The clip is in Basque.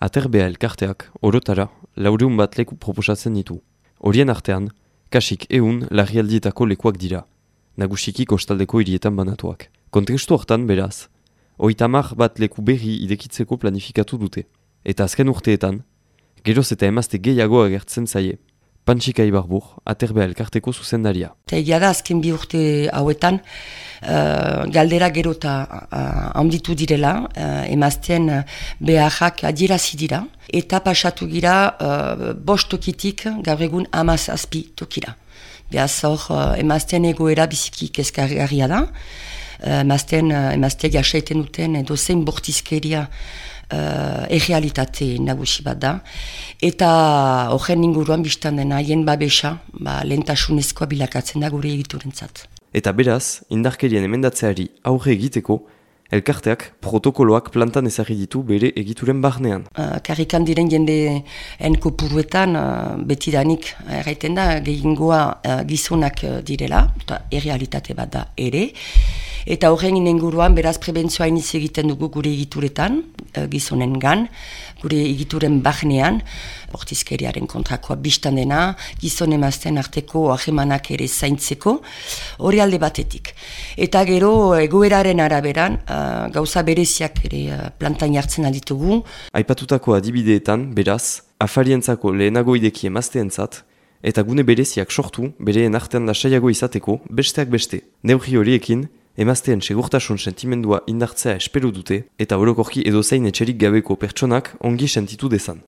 Aterbea elkarteak, orotara, laureun bat leku proposatzen ditu. Horien artean, kasik eun larrialdietako lekuak dira, nagusiki kostaldeko hirietan banatuak. Kontestu hortan beraz, oitamar bat leku berri idekitzeko planifikatu dute. Eta azken urteetan, geroz eta emazte gehiago agertzen zaie. Pantsika Ibarbur, aterbea elkarteko zuzendaria. Egia da, azken bi urte hauetan, uh, galdera gero eta uh, handitu direla, uh, emazten uh, beharrak adierazi dira, eta pasatu gira uh, bost tokitik gaur egun amaz azpi tokira. Beaz hor, uh, emazten egoera biziki kezkargarria da, uh, emazten, uh, emazteak jasaiten duten edo zein bortizkeria uh, errealitate nagusi bat da. Eta horren inguruan biztan dena haien babesa, ba, lentasunezkoa bilakatzen da gure egiturentzat. Eta beraz, indarkerien emendatzeari aurre egiteko, elkarteak protokoloak plantan ezagri ditu bere egituren barnean. Uh, karrikan diren jende enko puruetan uh, betidanik erraiten da gehiengoa uh, gizonak direla, eta errealitate bat da ere. Eta horren inenguruan beraz prebentzioa iniz egiten dugu gure egituretan, uh, gizonen gan, gure egituren barnean, bortizkeriaren kontrakoa biztan dena, gizon emazten arteko ahemanak ere zaintzeko, hori alde batetik. Eta gero egoeraren araberan, gauza bereziak ere uh, plantain jartzen aditugu. Aipatutako adibideetan, beraz, afarientzako lehenago ideki emazteentzat, eta gune bereziak sortu, bereen artean da saiago izateko, besteak beste. Neurri horiekin, emazteen segurtasun sentimendua indartzea espero dute, eta orokorki edo zein etxerik gabeko pertsonak ongi sentitu dezan.